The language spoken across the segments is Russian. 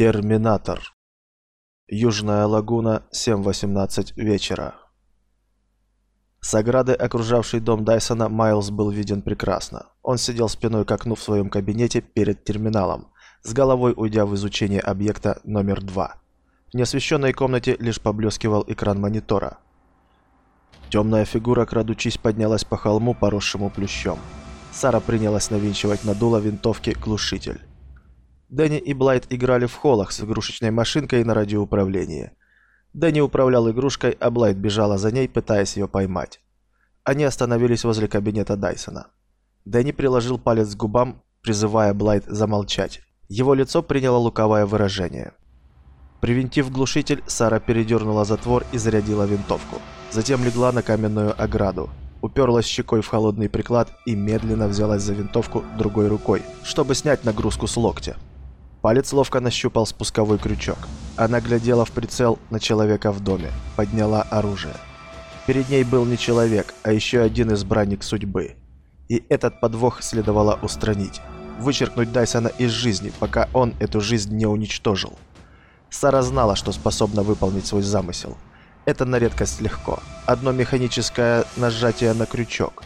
Терминатор. Южная лагуна, 7.18 вечера. С ограды, окружавшей дом Дайсона, Майлз был виден прекрасно. Он сидел спиной к окну в своем кабинете перед терминалом, с головой уйдя в изучение объекта номер 2. В неосвещенной комнате лишь поблескивал экран монитора. Темная фигура, крадучись, поднялась по холму, поросшему плющом. Сара принялась навинчивать на дуло винтовки глушитель. Дэнни и Блайт играли в холлах с игрушечной машинкой на радиоуправлении. Дэнни управлял игрушкой, а Блайт бежала за ней, пытаясь ее поймать. Они остановились возле кабинета Дайсона. Дэнни приложил палец к губам, призывая Блайт замолчать. Его лицо приняло луковое выражение. Привинтив глушитель, Сара передернула затвор и зарядила винтовку. Затем легла на каменную ограду, уперлась щекой в холодный приклад и медленно взялась за винтовку другой рукой, чтобы снять нагрузку с локтя. Палец ловко нащупал спусковой крючок. Она глядела в прицел на человека в доме, подняла оружие. Перед ней был не человек, а еще один избранник судьбы. И этот подвох следовало устранить. Вычеркнуть Дайсона из жизни, пока он эту жизнь не уничтожил. Сара знала, что способна выполнить свой замысел. Это на редкость легко. Одно механическое нажатие на крючок.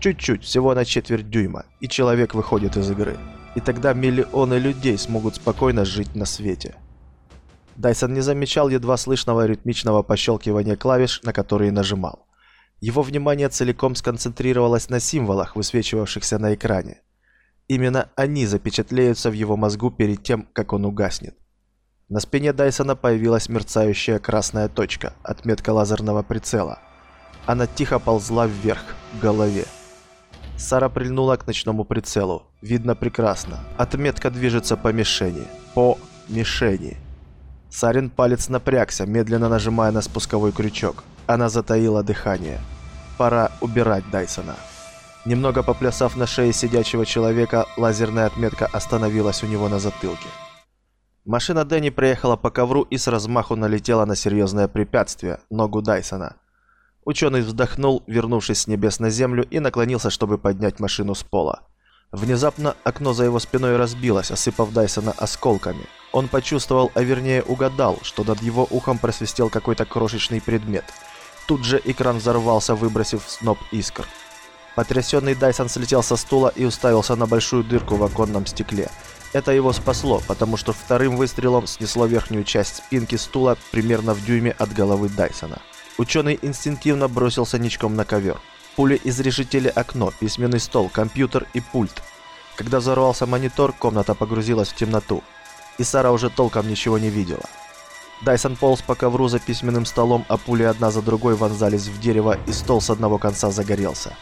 Чуть-чуть, всего на четверть дюйма, и человек выходит из игры и тогда миллионы людей смогут спокойно жить на свете. Дайсон не замечал едва слышного ритмичного пощелкивания клавиш, на которые нажимал. Его внимание целиком сконцентрировалось на символах, высвечивавшихся на экране. Именно они запечатлеются в его мозгу перед тем, как он угаснет. На спине Дайсона появилась мерцающая красная точка, отметка лазерного прицела. Она тихо ползла вверх, к голове. Сара прильнула к ночному прицелу. Видно прекрасно. Отметка движется по мишени. По мишени. Сарин палец напрягся, медленно нажимая на спусковой крючок. Она затаила дыхание. Пора убирать Дайсона. Немного поплясав на шее сидячего человека, лазерная отметка остановилась у него на затылке. Машина Дэнни проехала по ковру и с размаху налетела на серьезное препятствие – ногу Дайсона – Ученый вздохнул, вернувшись с небес на землю, и наклонился, чтобы поднять машину с пола. Внезапно окно за его спиной разбилось, осыпав Дайсона осколками. Он почувствовал, а вернее угадал, что над его ухом просвистел какой-то крошечный предмет. Тут же экран взорвался, выбросив сноп искр. Потрясенный Дайсон слетел со стула и уставился на большую дырку в оконном стекле. Это его спасло, потому что вторым выстрелом снесло верхнюю часть спинки стула примерно в дюйме от головы Дайсона. Ученый инстинктивно бросился ничком на ковер. Пули изрешетили окно, письменный стол, компьютер и пульт. Когда взорвался монитор, комната погрузилась в темноту. И Сара уже толком ничего не видела. Дайсон полз по ковру за письменным столом, а пули одна за другой вонзались в дерево, и стол с одного конца загорелся.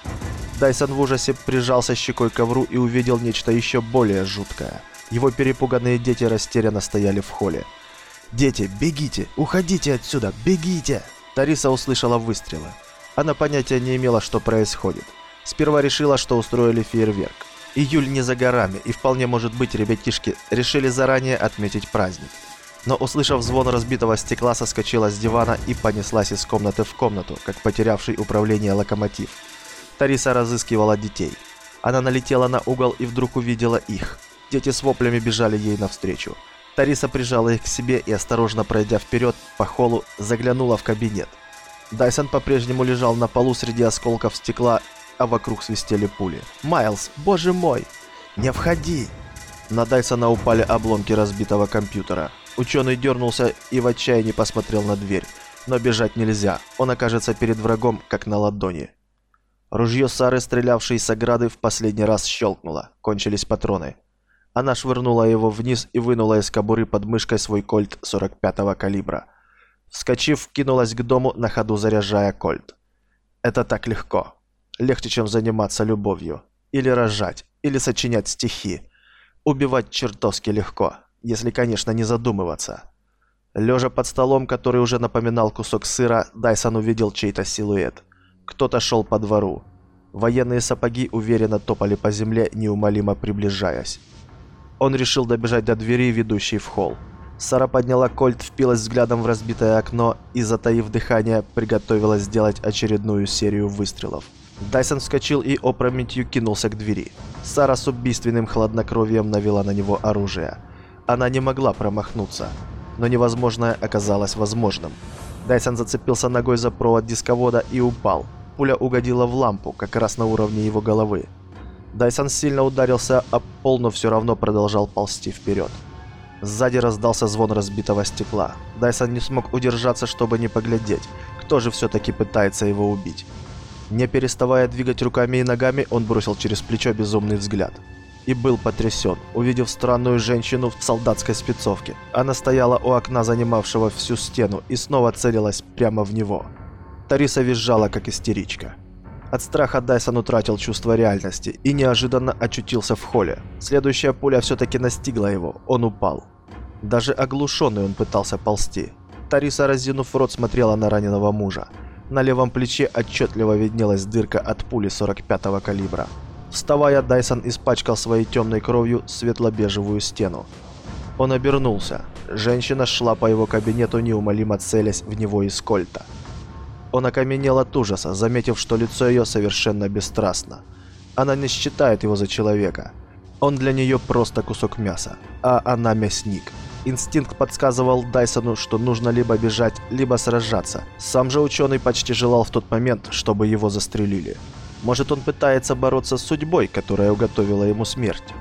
Дайсон в ужасе прижался щекой к ковру и увидел нечто еще более жуткое. Его перепуганные дети растерянно стояли в холле. «Дети, бегите! Уходите отсюда! Бегите!» Тариса услышала выстрелы. Она понятия не имела, что происходит. Сперва решила, что устроили фейерверк. Июль не за горами, и вполне может быть ребятишки решили заранее отметить праздник. Но услышав звон разбитого стекла, соскочила с дивана и понеслась из комнаты в комнату, как потерявший управление локомотив. Тариса разыскивала детей. Она налетела на угол и вдруг увидела их. Дети с воплями бежали ей навстречу. Тариса прижала их к себе и, осторожно пройдя вперед по холлу, заглянула в кабинет. Дайсон по-прежнему лежал на полу среди осколков стекла, а вокруг свистели пули. «Майлз, боже мой! Не входи!» На Дайсона упали обломки разбитого компьютера. Ученый дернулся и в отчаянии посмотрел на дверь. Но бежать нельзя, он окажется перед врагом, как на ладони. Ружье Сары, стрелявшей с ограды, в последний раз щелкнуло. Кончились патроны. Она швырнула его вниз и вынула из кобуры под мышкой свой кольт 45-го калибра. Вскочив, кинулась к дому, на ходу заряжая кольт. Это так легко. Легче, чем заниматься любовью. Или рожать, или сочинять стихи. Убивать чертовски легко, если, конечно, не задумываться. Лежа под столом, который уже напоминал кусок сыра, Дайсон увидел чей-то силуэт. Кто-то шел по двору. Военные сапоги уверенно топали по земле, неумолимо приближаясь. Он решил добежать до двери, ведущей в холл. Сара подняла кольт, впилась взглядом в разбитое окно и, затаив дыхание, приготовилась сделать очередную серию выстрелов. Дайсон вскочил и опрометью кинулся к двери. Сара с убийственным хладнокровием навела на него оружие. Она не могла промахнуться, но невозможное оказалось возможным. Дайсон зацепился ногой за провод дисковода и упал. Пуля угодила в лампу, как раз на уровне его головы. Дайсон сильно ударился об пол, но все равно продолжал ползти вперед. Сзади раздался звон разбитого стекла. Дайсон не смог удержаться, чтобы не поглядеть, кто же все-таки пытается его убить. Не переставая двигать руками и ногами, он бросил через плечо безумный взгляд. И был потрясен, увидев странную женщину в солдатской спецовке. Она стояла у окна, занимавшего всю стену, и снова целилась прямо в него. Тариса визжала, как истеричка. От страха Дайсон утратил чувство реальности и неожиданно очутился в холле. Следующая пуля все-таки настигла его, он упал. Даже оглушенный он пытался ползти. Тариса, разинув рот, смотрела на раненого мужа. На левом плече отчетливо виднелась дырка от пули 45-го калибра. Вставая, Дайсон испачкал своей темной кровью светло-бежевую стену. Он обернулся. Женщина шла по его кабинету, неумолимо целясь в него из кольта. Он окаменел от ужаса, заметив, что лицо ее совершенно бесстрастно. Она не считает его за человека. Он для нее просто кусок мяса, а она мясник. Инстинкт подсказывал Дайсону, что нужно либо бежать, либо сражаться. Сам же ученый почти желал в тот момент, чтобы его застрелили. Может он пытается бороться с судьбой, которая уготовила ему смерть.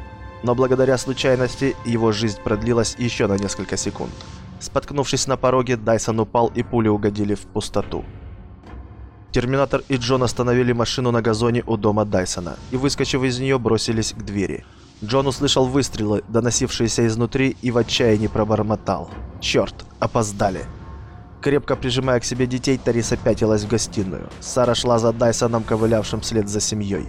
Но благодаря случайности его жизнь продлилась еще на несколько секунд. Споткнувшись на пороге, Дайсон упал и пули угодили в пустоту. Терминатор и Джон остановили машину на газоне у дома Дайсона и, выскочив из нее, бросились к двери. Джон услышал выстрелы, доносившиеся изнутри, и в отчаянии пробормотал. «Черт, опоздали!» Крепко прижимая к себе детей, Тариса пятилась в гостиную. Сара шла за Дайсоном, ковылявшим вслед за семьей.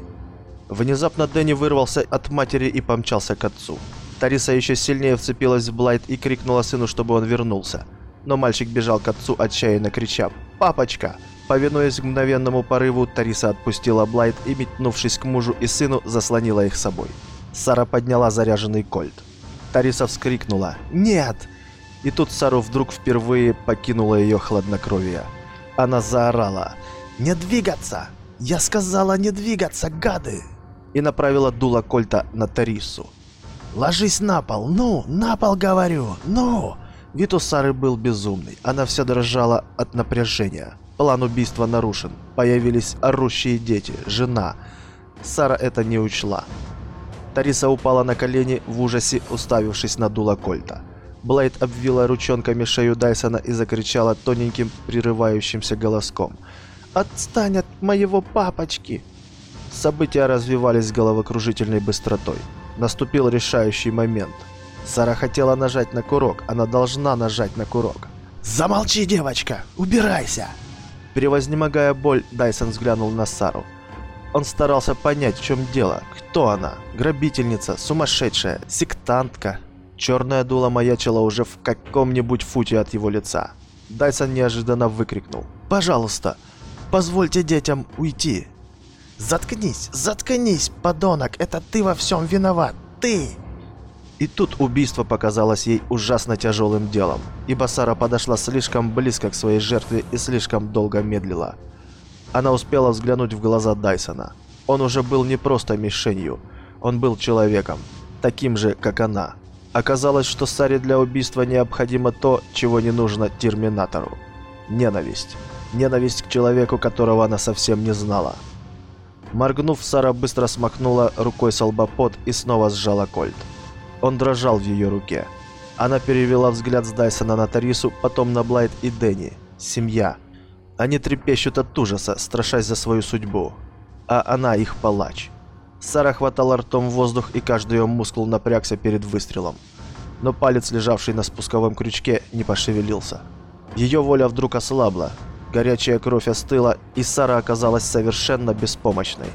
Внезапно Дэнни вырвался от матери и помчался к отцу. Тариса еще сильнее вцепилась в Блайт и крикнула сыну, чтобы он вернулся. Но мальчик бежал к отцу, отчаянно крича «Папочка!». Повинуясь мгновенному порыву, Тариса отпустила Блайт и, метнувшись к мужу и сыну, заслонила их собой. Сара подняла заряженный кольт. Тариса вскрикнула «Нет!» И тут Сару вдруг впервые покинуло ее хладнокровие. Она заорала «Не двигаться! Я сказала не двигаться, гады!» И направила дуло кольта на Тарису. «Ложись на пол! Ну, на пол, говорю! Ну!» Вид у Сары был безумный. Она вся дрожала от напряжения. План убийства нарушен. Появились орущие дети, жена. Сара это не учла. Тариса упала на колени в ужасе, уставившись на дуло кольта. Блейд обвила ручонками шею Дайсона и закричала тоненьким, прерывающимся голоском. «Отстань от моего папочки!» События развивались с головокружительной быстротой. Наступил решающий момент. Сара хотела нажать на курок, она должна нажать на курок. «Замолчи, девочка! Убирайся!» Превознемогая боль, Дайсон взглянул на Сару. Он старался понять, в чем дело. Кто она? Грабительница, сумасшедшая, сектантка. Черное дуло маячило уже в каком-нибудь футе от его лица. Дайсон неожиданно выкрикнул. «Пожалуйста, позвольте детям уйти!» «Заткнись, заткнись, подонок! Это ты во всем виноват! Ты!» И тут убийство показалось ей ужасно тяжелым делом, ибо Сара подошла слишком близко к своей жертве и слишком долго медлила. Она успела взглянуть в глаза Дайсона. Он уже был не просто мишенью, он был человеком, таким же, как она. Оказалось, что Саре для убийства необходимо то, чего не нужно Терминатору. Ненависть. Ненависть к человеку, которого она совсем не знала. Моргнув, Сара быстро смахнула рукой с пот и снова сжала кольт. Он дрожал в ее руке. Она перевела взгляд с Дайсона на Тарису, потом на Блайт и Дэнни. Семья. Они трепещут от ужаса, страшась за свою судьбу. А она их палач. Сара хватала ртом воздух, и каждый ее мускул напрягся перед выстрелом. Но палец, лежавший на спусковом крючке, не пошевелился. Ее воля вдруг ослабла, горячая кровь остыла, и Сара оказалась совершенно беспомощной.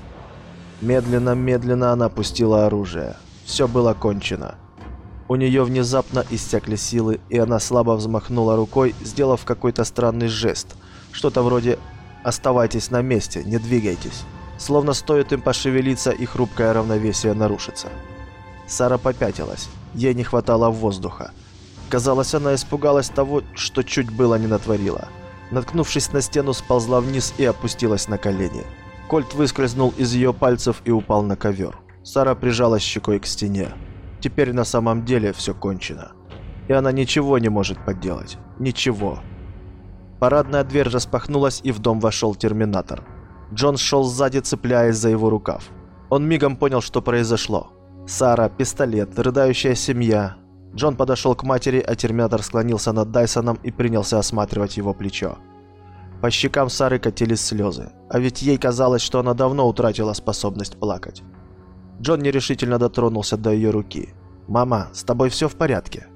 Медленно-медленно она опустила оружие. Все было кончено. У нее внезапно иссякли силы, и она слабо взмахнула рукой, сделав какой-то странный жест – что-то вроде «оставайтесь на месте, не двигайтесь». Словно стоит им пошевелиться, и хрупкое равновесие нарушится. Сара попятилась. Ей не хватало воздуха. Казалось, она испугалась того, что чуть было не натворила. Наткнувшись на стену, сползла вниз и опустилась на колени. Кольт выскользнул из ее пальцев и упал на ковер. Сара прижалась щекой к стене. Теперь на самом деле все кончено. И она ничего не может поделать. Ничего. Парадная дверь распахнулась, и в дом вошел терминатор. Джон шел сзади, цепляясь за его рукав. Он мигом понял, что произошло. Сара, пистолет, рыдающая семья. Джон подошел к матери, а терминатор склонился над Дайсоном и принялся осматривать его плечо. По щекам Сары катились слезы, а ведь ей казалось, что она давно утратила способность плакать. Джон нерешительно дотронулся до ее руки. «Мама, с тобой все в порядке?»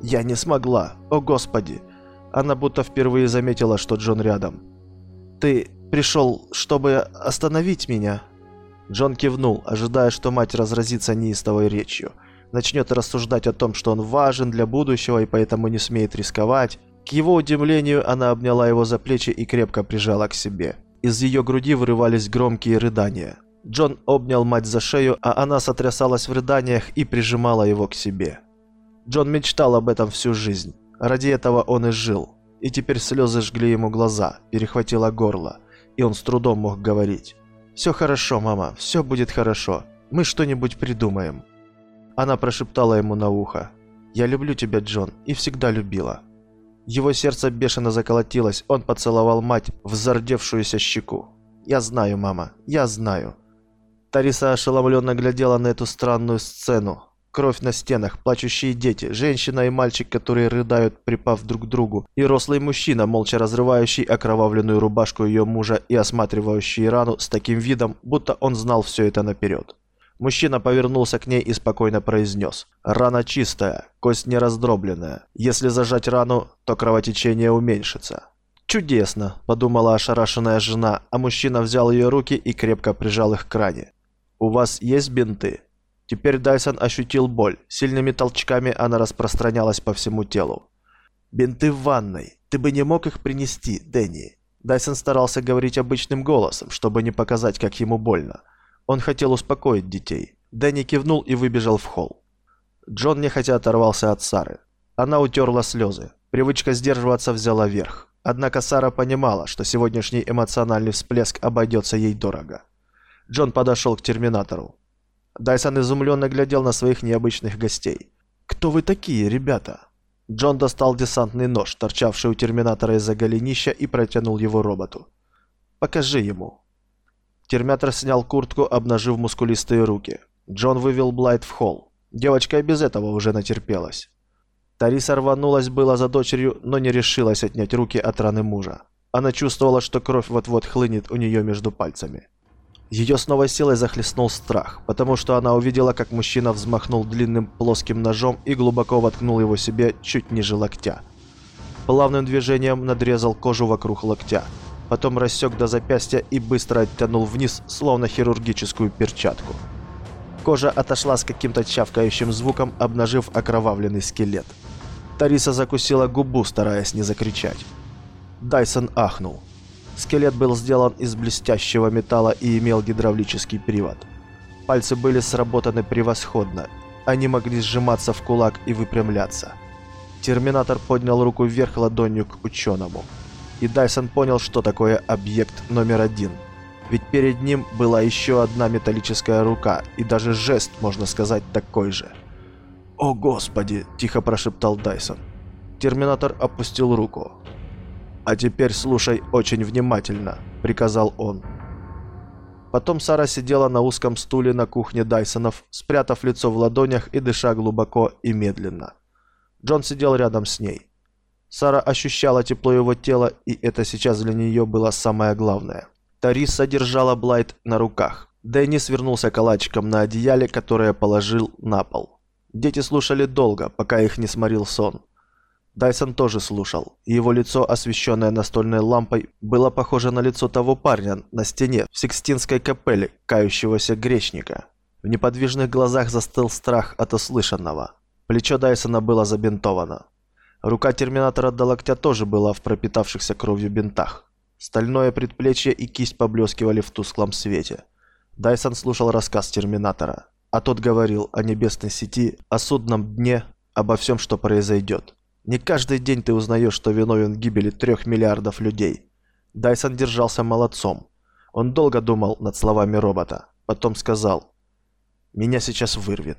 «Я не смогла, о господи!» Она будто впервые заметила, что Джон рядом. «Ты пришел, чтобы остановить меня?» Джон кивнул, ожидая, что мать разразится неистовой речью. Начнет рассуждать о том, что он важен для будущего и поэтому не смеет рисковать. К его удивлению, она обняла его за плечи и крепко прижала к себе. Из ее груди вырывались громкие рыдания. Джон обнял мать за шею, а она сотрясалась в рыданиях и прижимала его к себе. Джон мечтал об этом всю жизнь. Ради этого он и жил. И теперь слезы жгли ему глаза, перехватило горло, и он с трудом мог говорить. «Все хорошо, мама, все будет хорошо. Мы что-нибудь придумаем». Она прошептала ему на ухо. «Я люблю тебя, Джон, и всегда любила». Его сердце бешено заколотилось, он поцеловал мать в зардевшуюся щеку. «Я знаю, мама, я знаю». Тариса ошеломленно глядела на эту странную сцену. Кровь на стенах, плачущие дети, женщина и мальчик, которые рыдают, припав друг к другу, и рослый мужчина, молча разрывающий окровавленную рубашку ее мужа и осматривающий рану с таким видом, будто он знал все это наперед. Мужчина повернулся к ней и спокойно произнес. «Рана чистая, кость не раздробленная. Если зажать рану, то кровотечение уменьшится». «Чудесно», – подумала ошарашенная жена, а мужчина взял ее руки и крепко прижал их к ране. «У вас есть бинты?» Теперь Дайсон ощутил боль. Сильными толчками она распространялась по всему телу. «Бинты в ванной. Ты бы не мог их принести, Дэнни?» Дайсон старался говорить обычным голосом, чтобы не показать, как ему больно. Он хотел успокоить детей. Дэнни кивнул и выбежал в холл. Джон нехотя оторвался от Сары. Она утерла слезы. Привычка сдерживаться взяла верх. Однако Сара понимала, что сегодняшний эмоциональный всплеск обойдется ей дорого. Джон подошел к терминатору. Дайсон изумленно глядел на своих необычных гостей. «Кто вы такие, ребята?» Джон достал десантный нож, торчавший у терминатора из-за голенища, и протянул его роботу. «Покажи ему». Термятор снял куртку, обнажив мускулистые руки. Джон вывел Блайт в холл. Девочка и без этого уже натерпелась. Тариса рванулась было за дочерью, но не решилась отнять руки от раны мужа. Она чувствовала, что кровь вот-вот хлынет у нее между пальцами. Ее с новой силой захлестнул страх, потому что она увидела, как мужчина взмахнул длинным плоским ножом и глубоко воткнул его себе чуть ниже локтя. Плавным движением надрезал кожу вокруг локтя потом рассек до запястья и быстро оттянул вниз, словно хирургическую перчатку. Кожа отошла с каким-то чавкающим звуком, обнажив окровавленный скелет. Тариса закусила губу, стараясь не закричать. Дайсон ахнул. Скелет был сделан из блестящего металла и имел гидравлический привод. Пальцы были сработаны превосходно. Они могли сжиматься в кулак и выпрямляться. Терминатор поднял руку вверх ладонью к ученому и Дайсон понял, что такое объект номер один. Ведь перед ним была еще одна металлическая рука, и даже жест, можно сказать, такой же. «О, Господи!» – тихо прошептал Дайсон. Терминатор опустил руку. «А теперь слушай очень внимательно», – приказал он. Потом Сара сидела на узком стуле на кухне Дайсонов, спрятав лицо в ладонях и дыша глубоко и медленно. Джон сидел рядом с ней. Сара ощущала тепло его тела, и это сейчас для нее было самое главное. Тариса держала Блайт на руках. Дэнни свернулся калачиком на одеяле, которое положил на пол. Дети слушали долго, пока их не сморил сон. Дайсон тоже слушал, его лицо, освещенное настольной лампой, было похоже на лицо того парня на стене в Сикстинской капелле, кающегося грешника. В неподвижных глазах застыл страх от услышанного. Плечо Дайсона было забинтовано. Рука терминатора до локтя тоже была в пропитавшихся кровью бинтах. Стальное предплечье и кисть поблескивали в тусклом свете. Дайсон слушал рассказ терминатора, а тот говорил о небесной сети, о судном дне, обо всем, что произойдет. Не каждый день ты узнаешь, что виновен в гибели трех миллиардов людей. Дайсон держался молодцом. Он долго думал над словами робота. Потом сказал, «Меня сейчас вырвет».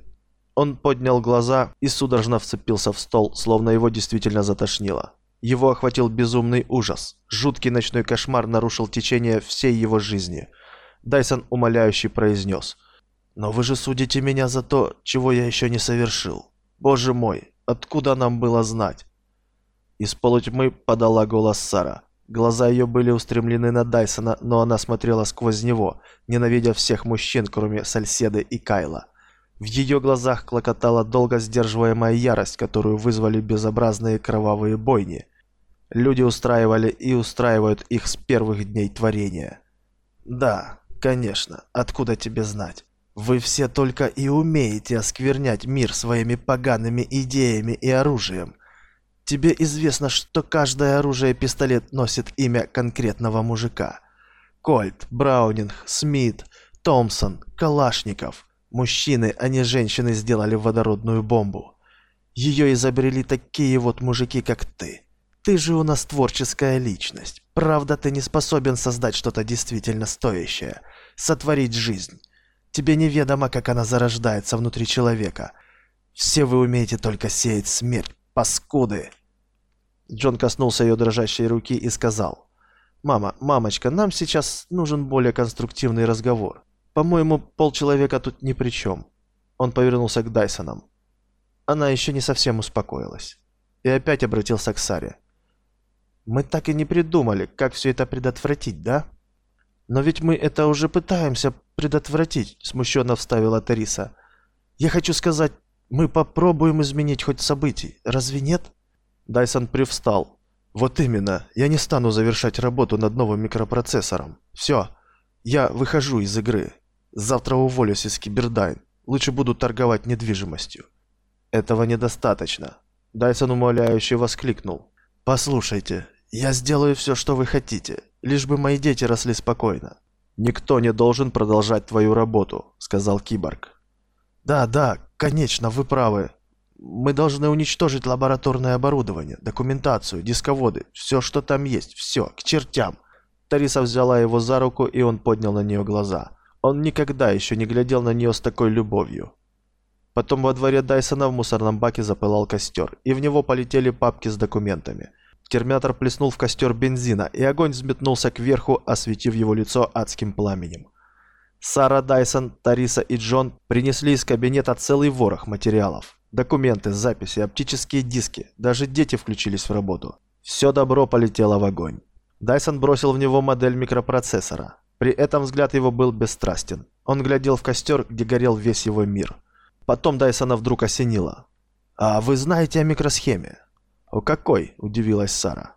Он поднял глаза и судорожно вцепился в стол, словно его действительно затошнило. Его охватил безумный ужас. Жуткий ночной кошмар нарушил течение всей его жизни. Дайсон умоляюще произнес. «Но вы же судите меня за то, чего я еще не совершил. Боже мой, откуда нам было знать?» Из полутьмы подала голос Сара. Глаза ее были устремлены на Дайсона, но она смотрела сквозь него, ненавидя всех мужчин, кроме Сальседы и Кайла. В ее глазах клокотала долго сдерживаемая ярость, которую вызвали безобразные кровавые бойни. Люди устраивали и устраивают их с первых дней творения. Да, конечно, откуда тебе знать? Вы все только и умеете осквернять мир своими погаными идеями и оружием. Тебе известно, что каждое оружие-пистолет носит имя конкретного мужика. Кольт, Браунинг, Смит, Томпсон, Калашников. Мужчины, а не женщины сделали водородную бомбу. Ее изобрели такие вот мужики, как ты. Ты же у нас творческая личность. Правда, ты не способен создать что-то действительно стоящее. Сотворить жизнь. Тебе неведомо, как она зарождается внутри человека. Все вы умеете только сеять смерть, паскуды. Джон коснулся ее дрожащей руки и сказал. «Мама, мамочка, нам сейчас нужен более конструктивный разговор. По-моему, полчеловека тут ни при чем». Он повернулся к Дайсонам. Она еще не совсем успокоилась. И опять обратился к Саре. «Мы так и не придумали, как все это предотвратить, да?» «Но ведь мы это уже пытаемся предотвратить», — смущенно вставила Тариса. «Я хочу сказать, мы попробуем изменить хоть событий, разве нет?» Дайсон привстал. «Вот именно. Я не стану завершать работу над новым микропроцессором. Все. Я выхожу из игры. Завтра уволюсь из Кибердайн. Лучше буду торговать недвижимостью». «Этого недостаточно». Дайсон умоляюще воскликнул. «Послушайте, я сделаю все, что вы хотите, лишь бы мои дети росли спокойно». «Никто не должен продолжать твою работу», — сказал Киборг. «Да, да, конечно, вы правы. Мы должны уничтожить лабораторное оборудование, документацию, дисководы, все, что там есть, все, к чертям. Тариса взяла его за руку, и он поднял на нее глаза. Он никогда еще не глядел на нее с такой любовью. Потом во дворе Дайсона в мусорном баке запылал костер, и в него полетели папки с документами. Терминатор плеснул в костер бензина, и огонь взметнулся кверху, осветив его лицо адским пламенем. Сара Дайсон, Тариса и Джон принесли из кабинета целый ворох материалов. Документы, записи, оптические диски. Даже дети включились в работу. Все добро полетело в огонь. Дайсон бросил в него модель микропроцессора. При этом взгляд его был бесстрастен. Он глядел в костер, где горел весь его мир. Потом Дайсона вдруг осенило. «А вы знаете о микросхеме?» «О какой?» – удивилась Сара.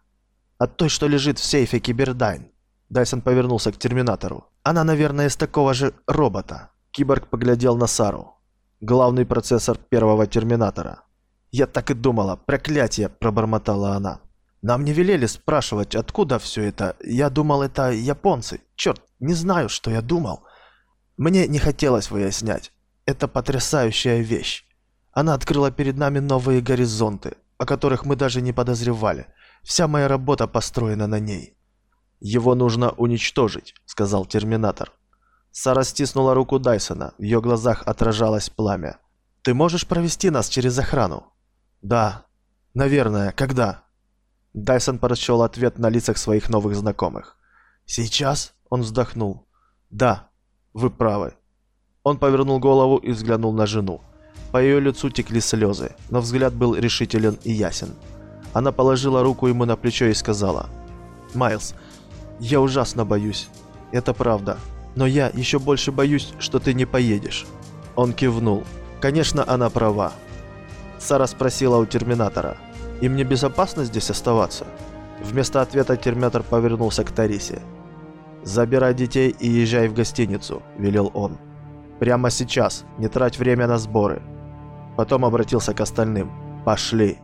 «О той, что лежит в сейфе Кибердайн». Дайсон повернулся к Терминатору. «Она, наверное, из такого же робота». Киборг поглядел на Сару главный процессор первого терминатора. «Я так и думала, проклятие!» – пробормотала она. «Нам не велели спрашивать, откуда все это. Я думал, это японцы. Черт, не знаю, что я думал. Мне не хотелось выяснять. Это потрясающая вещь. Она открыла перед нами новые горизонты, о которых мы даже не подозревали. Вся моя работа построена на ней». «Его нужно уничтожить», – сказал Терминатор. Сара стиснула руку Дайсона, в ее глазах отражалось пламя. «Ты можешь провести нас через охрану?» «Да. Наверное. Когда?» Дайсон прочел ответ на лицах своих новых знакомых. «Сейчас?» – он вздохнул. «Да, вы правы». Он повернул голову и взглянул на жену. По ее лицу текли слезы, но взгляд был решителен и ясен. Она положила руку ему на плечо и сказала, «Майлз, я ужасно боюсь. Это правда. Но я еще больше боюсь, что ты не поедешь». Он кивнул. Конечно, она права. Сара спросила у Терминатора. «Им не безопасно здесь оставаться?» Вместо ответа Терминатор повернулся к Тарисе. «Забирай детей и езжай в гостиницу», – велел он. «Прямо сейчас, не трать время на сборы». Потом обратился к остальным. «Пошли».